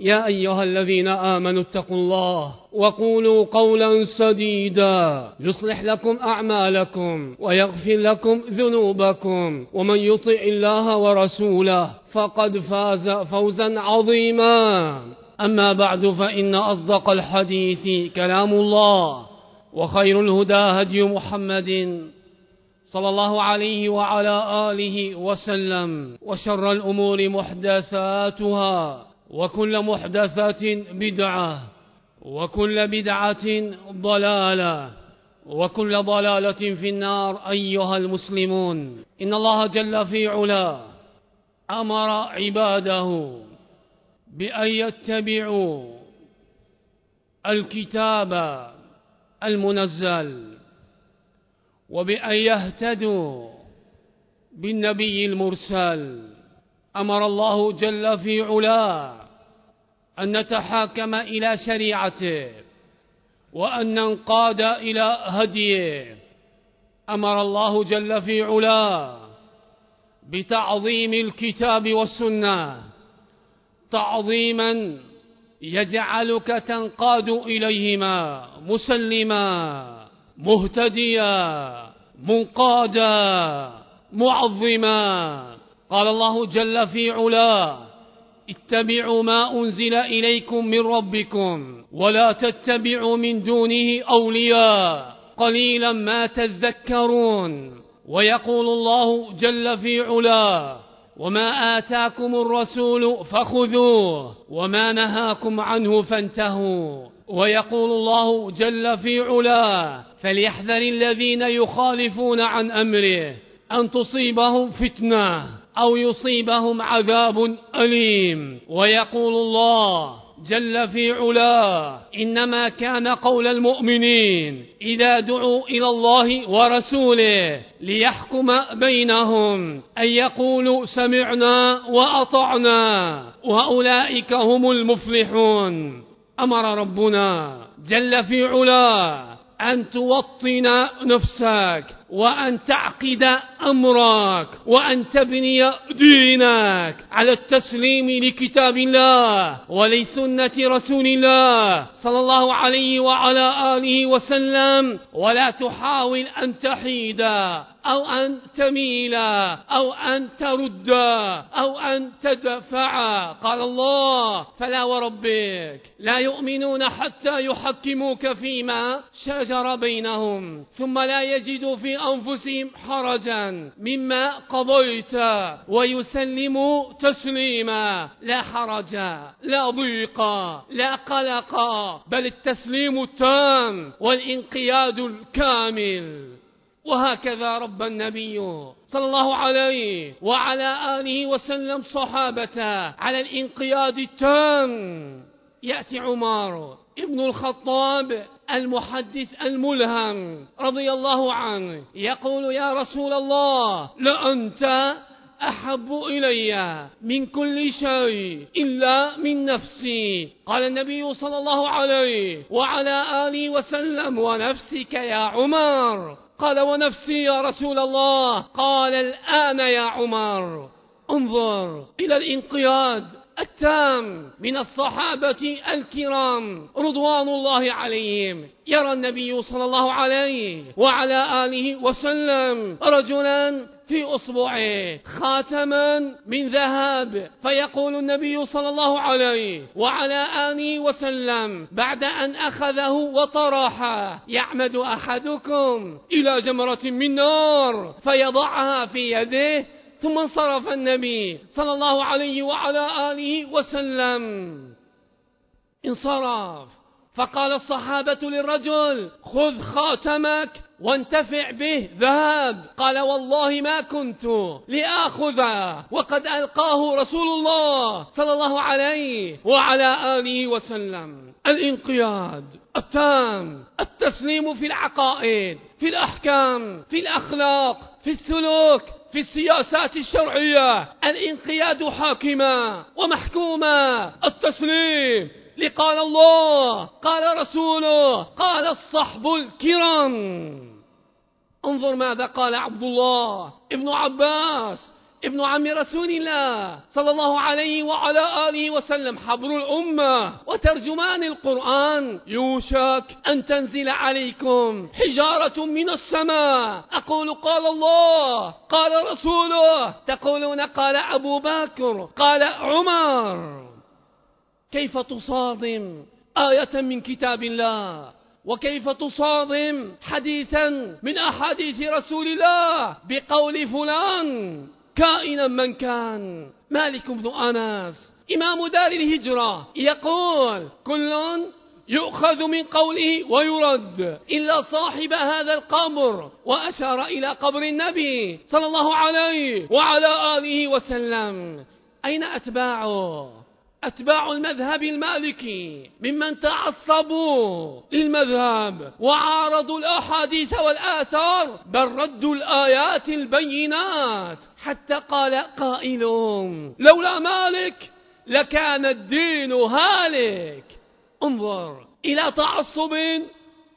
يا أيها الذين آمنوا اتقوا الله وقولوا قولا سديدا يصلح لكم أعمالكم ويغفر لكم ذنوبكم ومن يطع الله ورسوله فقد فاز فوزا عظيما. أما بعد فإن أصدق الحديث كلام الله وخير الهدى هدي محمد صلى الله عليه وعلى آله وسلم وشر الأمور محدثاتها. وكل محدثة بدعة وكل بدعة ضلالة وكل ضلالة في النار أيها المسلمون. إن الله جل في علا أمر عباده بأن يتبعوا الكتاب المنزل وبأن يهتدوا بالنبي المرسل. أمر الله جل في علا أن نتحاكم إلى شريعته وأن ننقاد إلى هديه. أمر الله جل في علا بتعظيم الكتاب والسنة. تعظيما يجعلك تنقاد إليهما. مسلما مهتديا منقادا معظما. قال الله جل في علاه اتبعوا ما أنزل إليكم من ربكم ولا تتبعوا من دونه أولياء قليلا ما تذكرون ويقول الله جل في علاه وما آتاكم الرسول فخذوه وما نهاكم عنه فانتهوا ويقول الله جل في علاه فليحذر الذين يخالفون عن أمره أن تصيبهم فتنة أو يصيبهم عذاب أليم. ويقول الله جل في علاه إنما كان قول المؤمنين إذا دعوا إلى الله ورسوله ليحكم بينهم أن يقولوا سمعنا وأطعنا وأولئك هم المفلحون. أمر ربنا جل في علاه أن توطن نفسك وأن تعقد أمرك وأن تبني دينك على التسليم لكتاب الله ولسنة رسول الله صلى الله عليه وعلى آله وسلم. ولا تحاول أن تحيد أو أن تميل أو أن ترد أو أن تدفع. قال الله فلا وربك. لا يؤمنون حتى يحكموك فيما شجر بينهم ثم لا يجدوا في أنفسهم حرجا مما قضيت ويسلموا تسليما. لا حرج لا ضيق لا قلق بل التسليم التام والانقياد الكامل. وهكذا رب النبي صلى الله عليه وعلى آله وسلم صحابته على الانقياد التام. يأتي عمر ابن الخطاب المحدث الملهم رضي الله عنه يقول يا رسول الله لأنت أحب إلي من كل شيء إلا من نفسي. قال النبي صلى الله عليه وعلى آله وسلم ونفسك يا عمر قال ونفسي يا رسول الله قال الآن يا عمر انظر إلى الانقياد التام من الصحابة الكرام رضوان الله عليهم. يرى النبي صلى الله عليه وعلى آله وسلم رجلا في أصبعه. خاتما من ذهب فيقول النبي صلى الله عليه وعلى آله وسلم بعد أن أخذه وطرحه يعمد أحدكم إلى جمرة من نار فيضعها في يده ثم انصرف النبي صلى الله عليه وعلى آله وسلم. انصرف. فقال الصحابة للرجل خذ خاتمك وانتفع به ذهب. قال والله ما كنت لآخذه. وقد ألقاه رسول الله صلى الله عليه وعلى آله وسلم. الانقياد التام التسليم في العقائد في الأحكام في الأخلاق في السلوك في السياسات الشرعية. الانقياد حاكما ومحكوما التسليم لقال الله قال رسوله قال الصحب الكرام. انظر ماذا قال عبد الله ابن عباس ابن عم رسول الله صلى الله عليه وعلى آله وسلم حبر الأمة وترجمان القرآن. يوشك أن تنزل عليكم حجارة من السماء. أقول قال الله قال رسوله. تقولون قال أبو بكر قال عمر. كيف تصادم آية من كتاب الله؟ وكيف تصادم حديثا من أحاديث رسول الله بقول فلان كائنا من كان؟ مالك بن أنس إمام دار الهجرة يقول كل يؤخذ من قوله ويرد إلا صاحب هذا القبر وأشار إلى قبر النبي صلى الله عليه وعلى آله وسلم. أين أتباعه؟ أتباع المذهب المالكي ممن تعصبوا للمذهب وعارضوا الأحاديث والآثار بل ردوا الآيات البينات. حتى قال قائلهم لولا مالك لكان الدين هالك. انظر إلى تعصب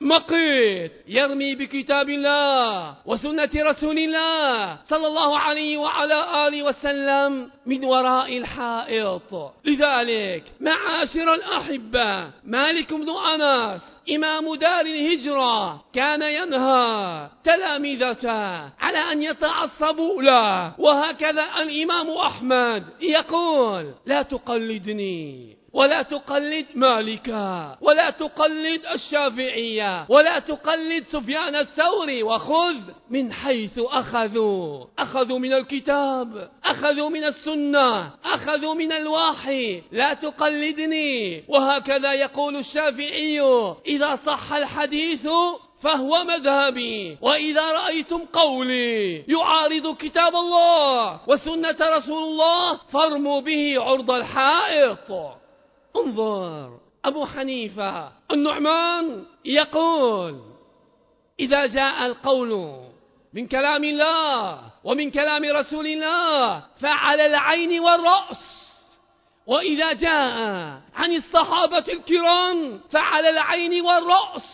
مقيت يرمي بكتاب الله وسنة رسول الله صلى الله عليه وعلى آله وسلم من وراء الحائط. لذلك معاشر الأحبة مالك بن أنس إمام دار الهجرة كان ينهى تلامذته على أن يتعصبوا له. وهكذا الإمام أحمد يقول لا تقلدني. ولا تقلد مالكا ولا تقلد الشافعية ولا تقلد سفيان الثوري وخذ من حيث أخذوا. أخذوا من الكتاب أخذوا من السنة أخذوا من الوحي. لا تقلدني. وهكذا يقول الشافعي إذا صح الحديث فهو مذهبي. وإذا رأيتم قولي يعارض كتاب الله وسنة رسول الله فارموا به عرض الحائط. انظر أبو حنيفة النعمان يقول إذا جاء القول من كلام الله ومن كلام رسول الله فعلى العين والرأس. وإذا جاء عن الصحابة الكرام فعلى العين والرأس.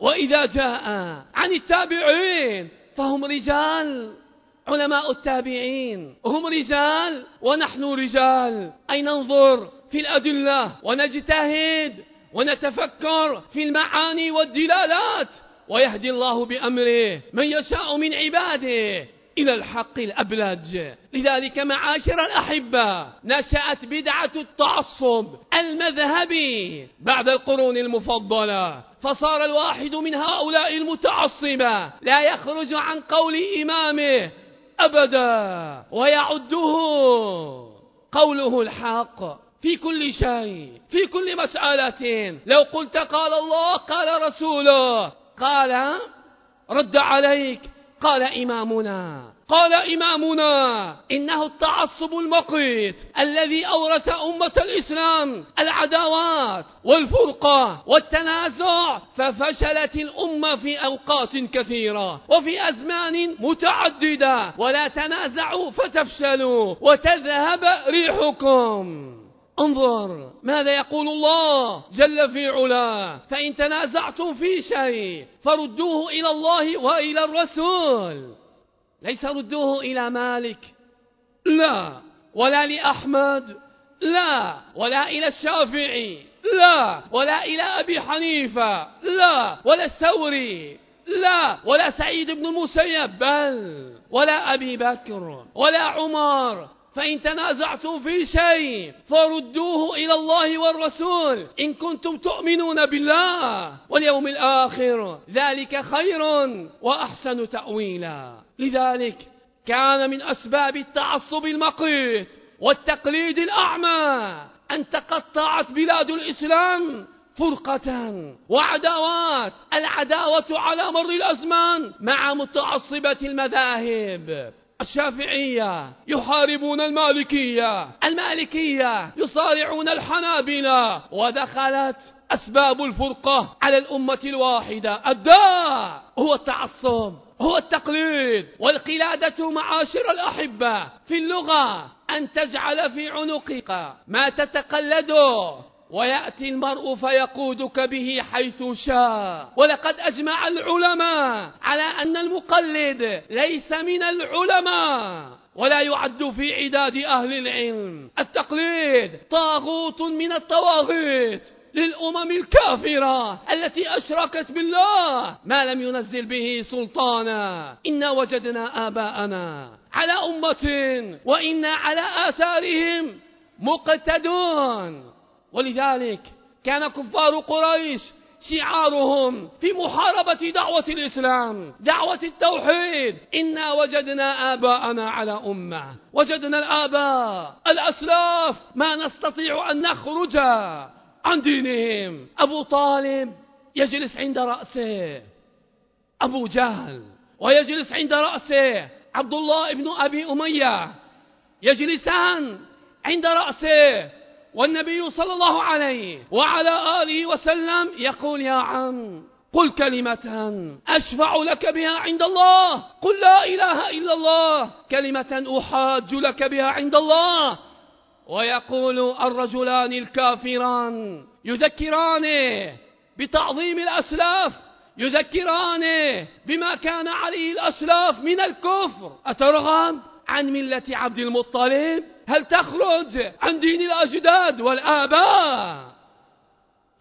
وإذا جاء عن التابعين فهم رجال علماء التابعين هم رجال ونحن رجال. أي ننظر في الأدلة ونجتهد ونتفكر في المعاني والدلالات ويهدي الله بأمره من يشاء من عباده إلى الحق الأبلج. لذلك معاشر الأحبة نشأت بدعة التعصب المذهبي بعد القرون المفضلة فصار الواحد من هؤلاء المتعصبة لا يخرج عن قول إمامه أبدا ويعده قوله الحق. في كل شيء في كل مسألة. لو قلت قال الله قال رسوله. قال رد عليك. قال إمامنا. قال إمامنا. إنه التعصب المقيت الذي أورث أمة الإسلام. العداوات والفرقة والتنازع ففشلت الأمة في أوقات كثيرة وفي أزمان متعددة. ولا تنازعوا فتفشلوا وتذهب ريحكم. انظر ماذا يقول الله جل في علاه. فإن تنازعتم في شيء فردوه إلى الله وإلى الرسول. ليس ردوه إلى مالك. لا. ولا لأحمد. لا. ولا إلى الشافعي. لا. ولا إلى أبي حنيفة. لا. ولا الثوري. لا. ولا سعيد بن المسيب. بل. ولا أبي بكر. ولا عمر. فإن تنازعتم في شيء فردوه إلى الله والرسول. إن كنتم تؤمنون بالله واليوم الآخر ذلك خير وأحسن تأويلا. لذلك كان من أسباب التعصب المقيت والتقليد الأعمى أن تقطعت بلاد الإسلام فرقة وعداوات العداوة على مر الأزمان مع متعصبة المذاهب. الشافعية يحاربون المالكية المالكية يصارعون الحنابلة ودخلت أسباب الفرقة على الأمة الواحدة. الداء هو التعصب هو التقليد والقلادة معاشر الأحبة. في اللغة أن تجعل في عنقك ما تتقلده. ويأتي المرء فيقودك به حيث شاء. ولقد أجمع العلماء على أن المقلد ليس من العلماء ولا يعد في عداد أهل العلم. التقليد طاغوت من الطواغيت للأمم الكافرة التي أشركت بالله. ما لم ينزل به سلطانا. إنا وجدنا آباءنا على أمة وإنا على آثارهم مقتدون. ولذلك كان كفار قريش شعارهم في محاربة دعوة الإسلام دعوة التوحيد. إنا وجدنا آباءنا على أمة وجدنا الآباء الأسلاف ما نستطيع أن نخرج عن دينهم. أبو طالب يجلس عند رأسه أبو جهل ويجلس عند رأسه عبد الله بن أبي أمية يجلسان عند رأسه. والنبي صلى الله عليه وعلى آله وسلم يقول يا عم قل كلمة أشفع لك بها عند الله قل لا إله إلا الله كلمة أحاج لك بها عند الله. ويقول الرجلان الكافران يذكران بتعظيم الأسلاف يذكران بما كان عليه الأسلاف من الكفر. أترغب عن ملة عبد المطلب؟ هل تخرج عن دين الأجداد والآباء؟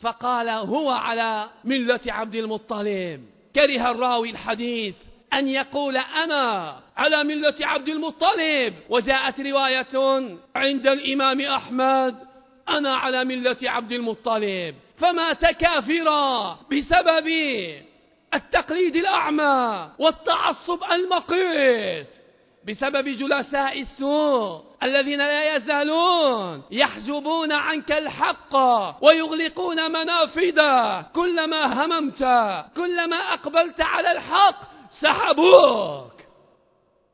فقال هو على ملة عبد المطلب. كره الراوي الحديث أن يقول أنا على ملة عبد المطلب. وجاءت رواية عند الإمام أحمد أنا على ملة عبد المطلب. فمات كافرا بسبب التقليد الأعمى والتعصب المقيت. بسبب جلساء السوء الذين لا يزالون يحجبون عنك الحق ويغلقون منافذه كلما هممت كلما أقبلت على الحق سحبوك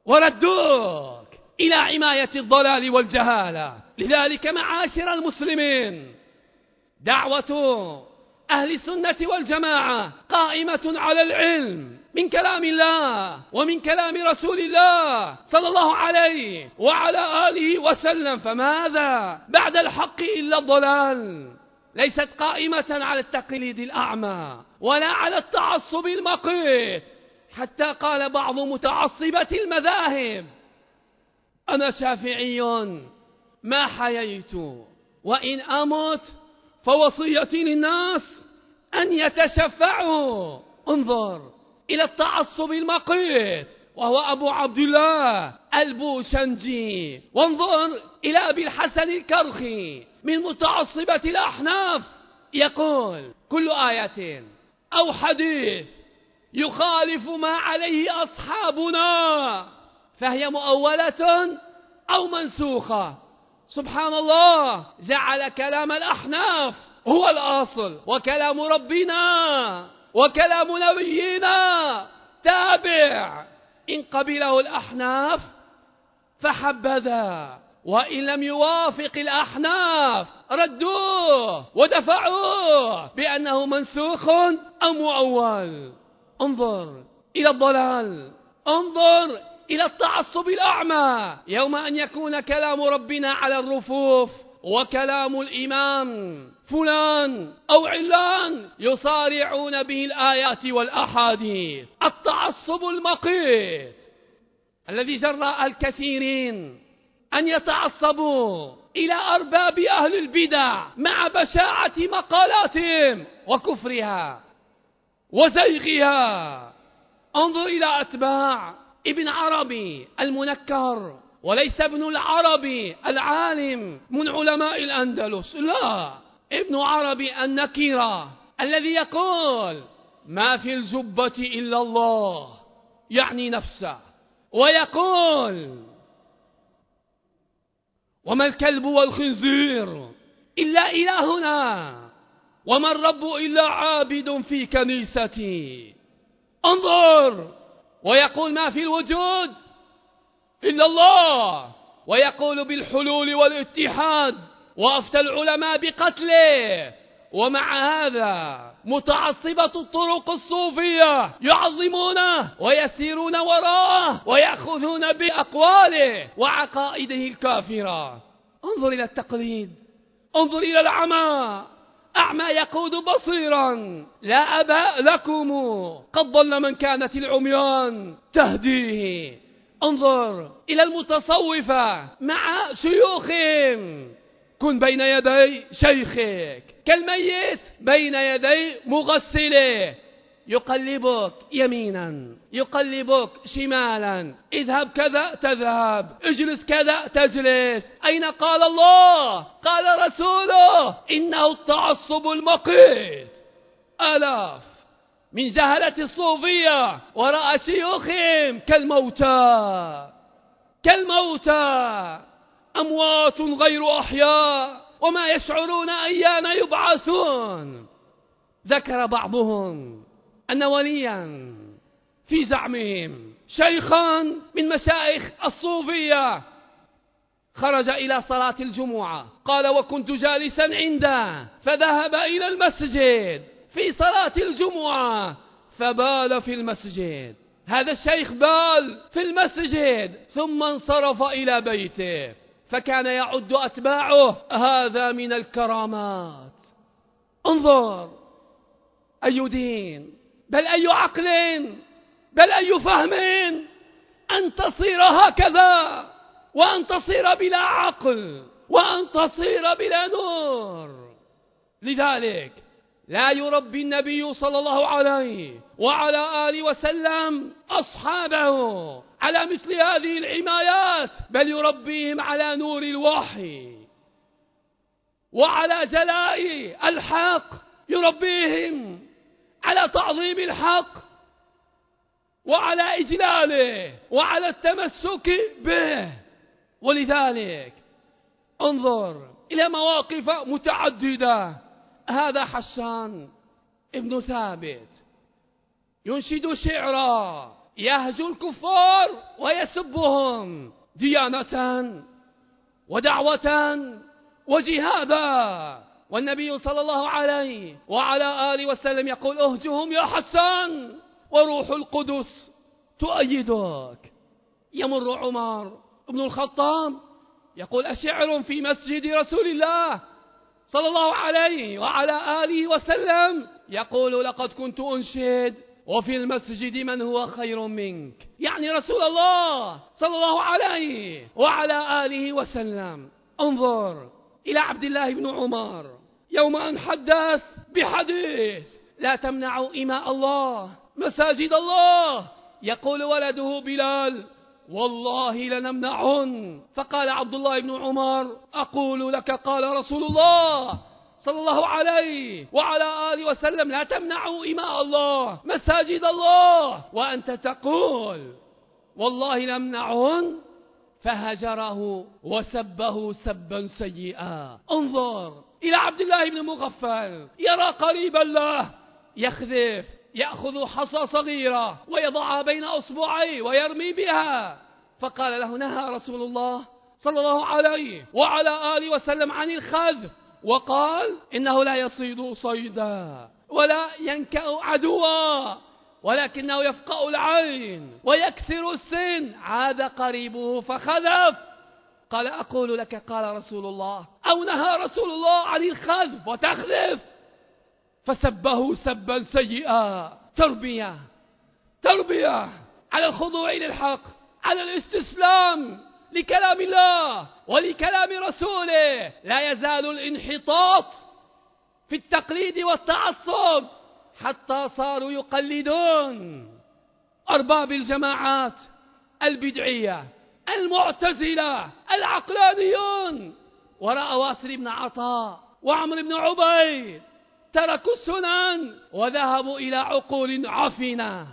وردوك إلى عماية الضلال والجهالة. لذلك معاشر المسلمين دعوة أهل السنة والجماعة قائمة على العلم من كلام الله ومن كلام رسول الله صلى الله عليه وعلى آله وسلم. فماذا بعد الحق إلا الضلال؟ ليست قائمة على التقليد الأعمى ولا على التعصب المقيت. حتى قال بعض متعصبة المذاهب أنا شافعي ما حييت وإن أمت فوصيتي للناس أن يتشفعوا. انظر إلى التعصب المقيت وهو أبو عبد الله البوشنجي وانظر إلى أبي الحسن الكرخي من متعصبة الأحناف. يقول كل آية أو حديث يخالف ما عليه أصحابنا فهي مؤولة أو منسوخة. سبحان الله جعل كلام الأحناف هو الأصل وكلام ربنا. وكلام نبينا تابع. إن قبله الأحناف فحبذا وإن لم يوافق الأحناف ردوه ودفعوه بأنه منسوخ أو مؤول انظر إلى الضلال انظر إلى التعصب الأعمى. يوم أن يكون كلام ربنا على الرفوف وكلام الإمام فلان أو علان يصارعون به الآيات والأحاديث التعصب المقيت الذي جرى الكثيرين أن يتعصبوا إلى أرباب أهل البدع مع بشاعة مقالاتهم وكفرها وزيغها. انظر إلى أتباع ابن عربي المنكر وليس ابن العربي العالم من علماء الأندلس. لا ابن عربي النكيرة الذي يقول ما في الجبة إلا الله يعني نفسه. ويقول وما الكلب والخنزير إلا إلهنا وما الرب إلا عابد في كنيستي انظر ويقول ما في الوجود إلا الله ويقول بالحلول والاتحاد وأفتى العلماء بقتله. ومع هذا متعصبة الطرق الصوفية يعظمونه ويسيرون وراءه ويأخذون بأقواله وعقائده الكافرة. انظر إلى التقليد. انظر إلى العمى أعمى يقود بصيرا. لا أباء لكم قد ضل من كانت العميان. تهديه. انظر إلى المتصوفة مع شيوخهم كن بين يدي شيخك كالميت بين يدي مغسله. يقلبك يمينا يقلبك شمالا. اذهب كذا تذهب اجلس كذا تجلس. أين قال الله؟ قال رسوله. إنه التعصب المقيت. آلاف. من جهلة الصوفية وراء شيوخهم كالموتى. كالموتى. أموات غير أحياء وما يشعرون أيان يبعثون. ذكر بعضهم أن وليا في زعمهم شيخا من مشايخ الصوفية. خرج إلى صلاة الجمعة. قال وكنت جالسا عنده. فذهب إلى المسجد. في صلاة الجمعة فبال في المسجد. هذا الشيخ بال في المسجد ثم انصرف إلى بيته فكان يعد أتباعه. هذا من الكرامات. انظر أي دين؟ بل أي عقل؟ بل أي فهم؟ أن تصير هكذا وأن تصير بلا عقل وأن تصير بلا نور. لذلك لا يربي النبي صلى الله عليه وعلى آله وسلم أصحابه على مثل هذه العمايات بل يربيهم على نور الوحي وعلى جلاء الحق يربيهم على تعظيم الحق وعلى إجلاله وعلى التمسك به. ولذلك انظر إلى مواقف متعددة هذا حسان ابن ثابت. ينشد شعرا يهجو الكفار ويسبهم ديانة ودعوة وجهادا. والنبي صلى الله عليه وعلى آله وسلم يقول اهجهم يا حسان وروح القدس تؤيدك. يمر عمر بن الخطاب يقول أشعر في مسجد رسول الله؟ صلى الله عليه وعلى آله وسلم يقول لقد كنت أنشد وفي المسجد من هو خير منك. يعني رسول الله صلى الله عليه وعلى آله وسلم. انظر إلى عبد الله بن عمر. يوم أن حدث بحديث لا تمنعوا إماء الله مساجد الله. يقول ولده بلال والله لنمنعهن. فقال عبد الله بن عمر أقول لك قال رسول الله صلى الله عليه وعلى آله وسلم لا تمنعوا إماء الله مساجد الله. وأنت تقول والله لمنعهن فهجره وسبه سبا سيئا. انظر إلى عبد الله بن مغفل يرى قريبا له يخذف يأخذ حصى صغيرة ويضعها بين أصبعيه ويرمي بها. فقال له نهى رسول الله صلى الله عليه وعلى آله وسلم عن الخذف وقال إنه لا يصيد صيدا ولا ينكأ عدوا ولكنه يفقأ العين ويكسر السن. عاد قريبه فخذف. قال أقول لك قال رسول الله أو نهى رسول الله عن الخذف وتخذف. فسبه سبا سيئا. تربية. تربية. على الخضوع للحق على الاستسلام. لكلام الله ولكلام رسوله. لا يزال الانحطاط في التقليد والتعصب حتى صاروا يقلدون أرباب الجماعات البدعية المعتزلة العقلانيون. ورأى واصل بن عطاء وعمر بن عبيد تركوا السنن وذهبوا إلى عقول عفنة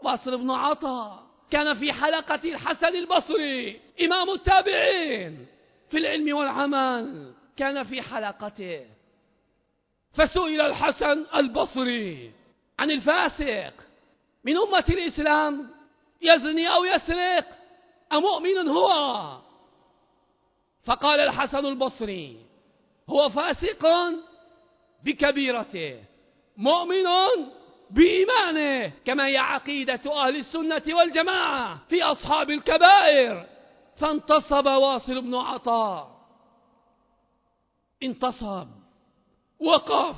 واصل بن عطاء كان في حلقة الحسن البصري إمام التابعين. في العلم والعمل كان في حلقته. فسئل الحسن البصري عن الفاسق من أمة الإسلام يزني أو يسرق؟ أمؤمن هو؟ فقال الحسن البصري هو فاسق بكبيرته. مؤمن بإيمانه كما هي عقيدة أهل السنة والجماعة في أصحاب الكبائر. فانتصب واصل بن عطاء انتصب وقف.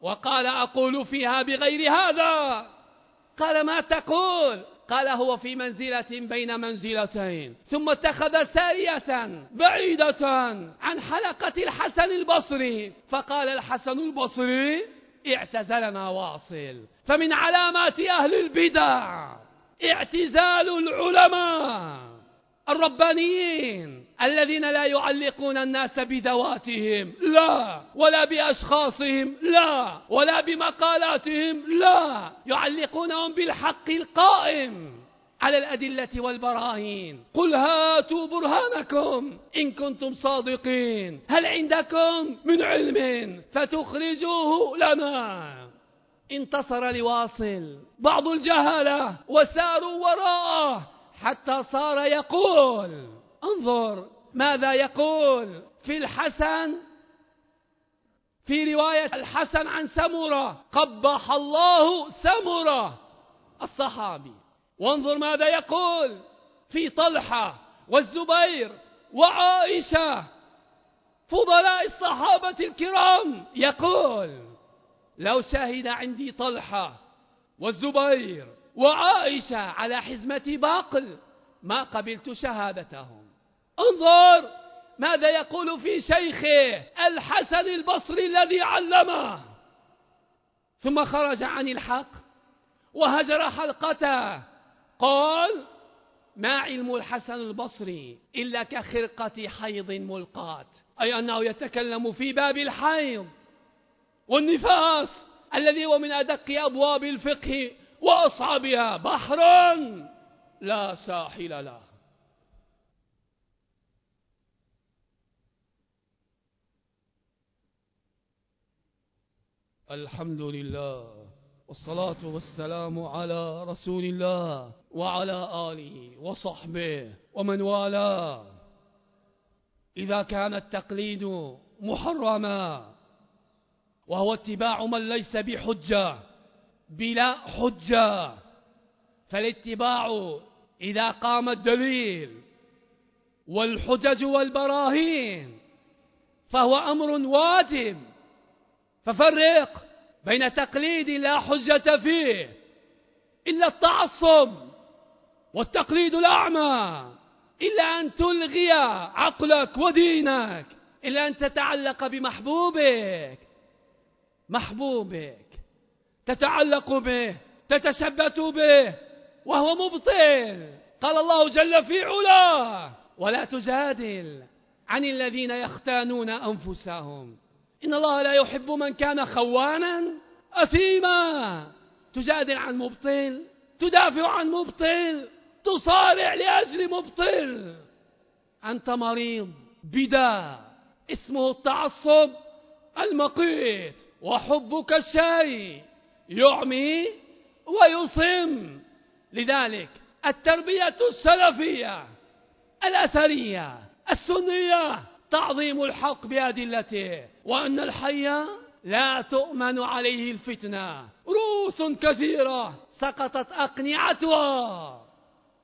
وقال أقول فيها بغير هذا؟ قال ما تقول؟ قال هو في منزلة بين منزلتين ثم اتخذ سارية بعيدة عن حلقة الحسن البصري فقال الحسن البصري اعتزلنا واصل فمن علامات أهل البدع اعتزال العلماء الربانيين. الذين لا يعلقون الناس بذواتهم لا. ولا بأشخاصهم لا. ولا بمقالاتهم لا. يعلقونهم بالحق القائم على الأدلة والبراهين. قل هاتوا برهانكم إن كنتم صادقين. هل عندكم من علم فتخرجوه لنا؟ انتصر لواصل. بعض الجهلة وساروا وراءه حتى صار يقول انظر ماذا يقول في الحسن في رواية الحسن عن سمرة قبح الله سمرة. الصحابي وانظر ماذا يقول في طلحة والزبير وعائشة فضلاء الصحابة الكرام. يقول لو شهد عندي طلحة والزبير وعائشة على حزمة باقل ما قبلت شهادتهم. انظر ماذا يقول في شيخه الحسن البصري الذي علمه. ثم خرج عن الحق وهجر حلقته. قال ما علم الحسن البصري إلا كخرقة حيض ملقات أي أنه يتكلم في باب الحيض والنفاس الذي هو من أدق أبواب الفقه وأصحابها بحر لا ساحل له. الحمد لله والصلاة والسلام على رسول الله وعلى آله وصحبه ومن والاه. إذا كان التقليد محرما وهو اتباع من ليس بحجة بلا حجة فالاتباع إذا قام الدليل والحجج والبراهين فهو أمر واجب. ففرق بين تقليد لا حجة فيه إلا التعصب والتقليد الأعمى إلا أن تلغي عقلك ودينك إلا أن تتعلق بمحبوبك محبوبك تتعلق به تتثبت به وهو مبطل. قال الله جل في علاه ولا تجادل عن الذين يختانون أنفسهم. إن الله لا يحب من كان خوانا أثيما. تجادل عن مبطل تدافع عن مبطل تصارع لأجل مبطل. أنت مريض بدا اسمه التعصب المقيت وحبك الشيء يعمي ويصم. لذلك التربية السلفية الأثرية السنية تعظيم الحق بأدلته وأن الحي لا تؤمن عليه الفتنة. رؤوس كثيرة سقطت أقنعتها.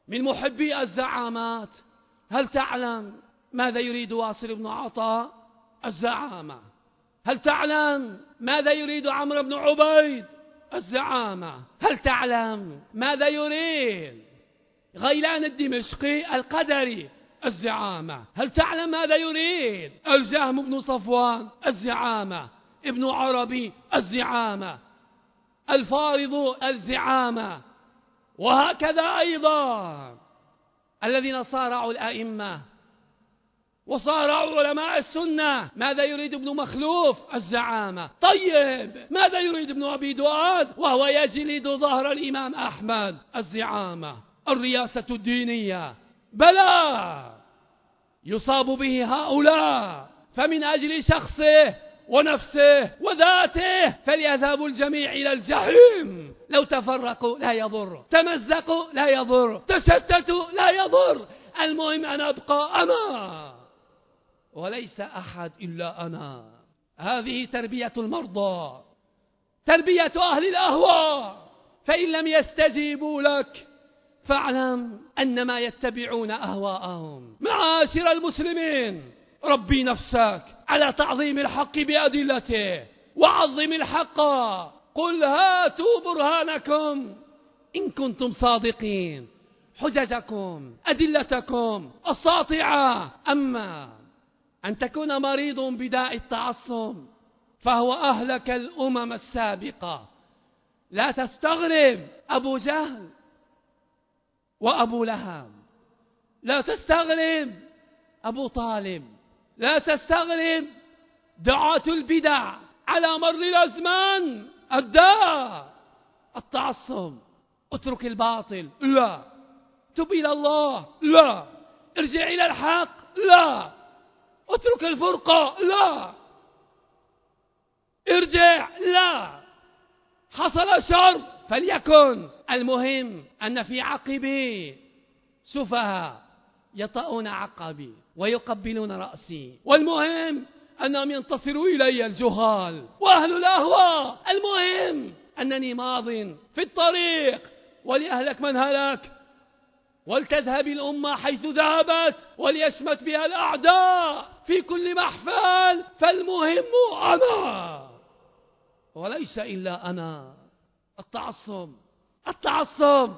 من محبي الزعامات هل تعلم ماذا يريد واصل بن عطاء الزعامة. هل تعلم ماذا يريد عمرو بن عبيد؟ الزعامة. هل تعلم ماذا يريد؟ غيلان الدمشقي القدري الزعامة. هل تعلم ماذا يريد؟ الجهم بن صفوان الزعامة. ابن عربي الزعامة. الفارض الزعامة. وهكذا أيضا. الذين صارعوا الأئمة. وصارعوا علماء السنة. ماذا يريد ابن مخلوف؟ الزعامة. طيب ماذا يريد ابن أبي دؤاد؟ وهو يجلد ظهر الإمام أحمد. الزعامة. الرياسة الدينية. بلى! يصاب به هؤلاء فمن أجل شخصه ونفسه وذاته فليذهب الجميع إلى الجحيم. لو تفرقوا لا يضر تمزقوا لا يضر تشتتوا لا يضر المهم أن أبقى أنا وليس أحد إلا أنا. هذه تربية المرضى تربية أهل الأهواء. فإن لم يستجيبوا لك فاعلم أنما يتبعون أهواءهم. معاشر المسلمين ربي نفسك على تعظيم الحق بأدلته وعظم الحق. قل هاتوا برهانكم إن كنتم صادقين. حججكم أدلتكم الساطعة أما أن تكون مريض بداء التعصب فهو أهلك الأمم السابقة. لا تستغرب أبو جهل وأبو لهب. لا تستغرب. أبو طالب. لا تستغرب. دعاة البدع على مر الأزمان. الداء. التعصب. اترك الباطل. لا. تب إلى الله. لا. ارجع إلى الحق. لا. اترك الفرقة. لا. ارجع. لا. حصل شر فليكن. المهم أن في عقبي سفهاء يطؤون عقبي ويقبلون رأسي. والمهم أنهم ينتصروا إلي الجهال وأهل الأهواء. المهم أنني ماض في الطريق. ولأهلك من هلك. ولتذهب الأمة حيث ذهبت. وليشمت بها الأعداء في كل محفل. فالمهم أنا. وليس إلا أنا. التعصب. التعصب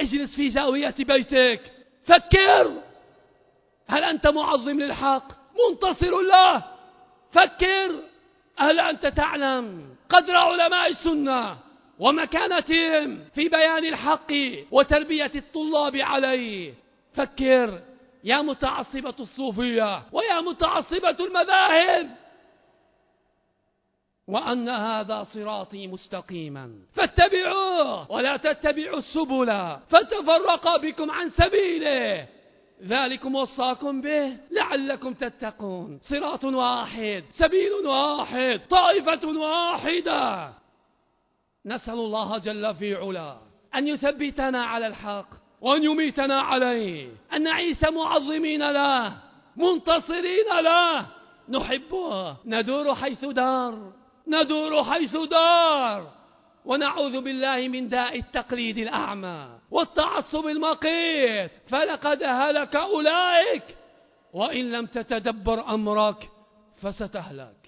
اجلس في زاوية بيتك. فكر. هل أنت معظم للحق؟ منتصر له فكر. هل أنت تعلم قدر علماء السنة ومكانتهم في بيان الحق وتربية الطلاب عليه؟ فكر. يا متعصبة الصوفية ويا متعصبة المذاهب. وأن هذا صراطي مستقيما. فاتبعوه ولا تتبعوا السبل. فتفرق بكم عن سبيله. ذلكم وصاكم به لعلكم تتقون. صراط واحد سبيل واحد طائفة واحدة. نسأل الله جل في علا أن يثبتنا على الحق وأن يميتنا عليه. أن نعيش معظمين له منتصرين له. نحبه ندور حيث دار. ندور حيث دار. ونعوذ بالله من داء التقليد الأعمى والتعصب المقيت. فلقد هلك أولئك. وإن لم تتدبر أمرك فستهلك.